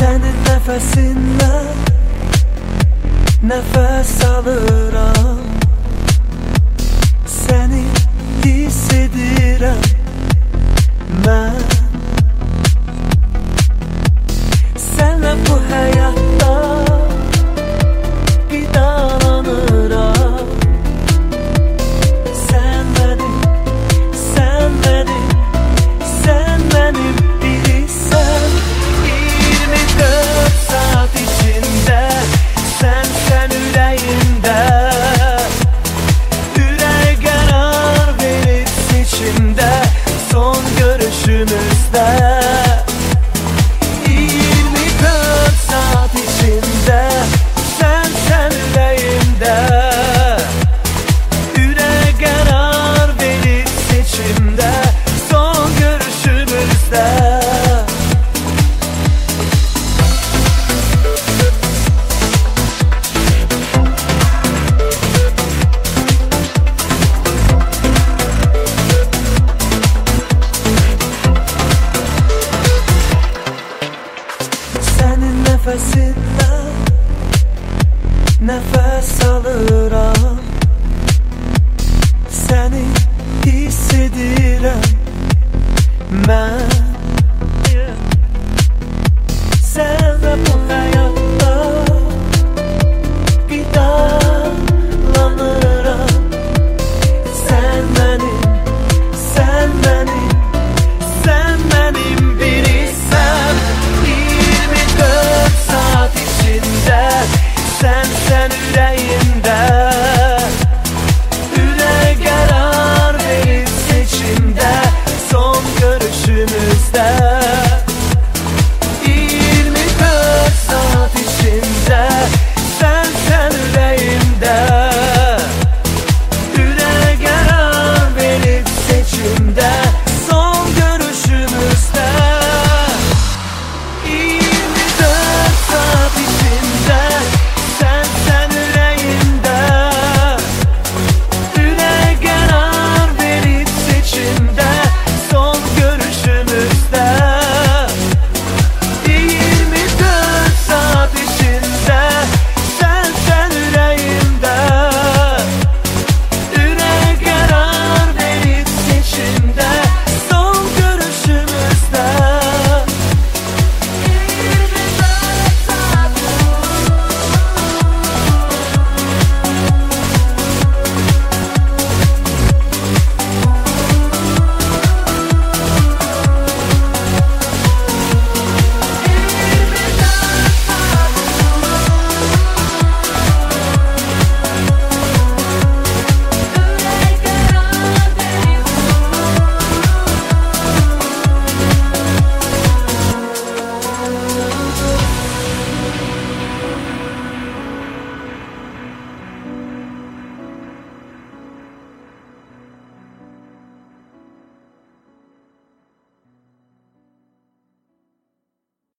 Senin nefesinle Nefes alıram nefesimden nefes alır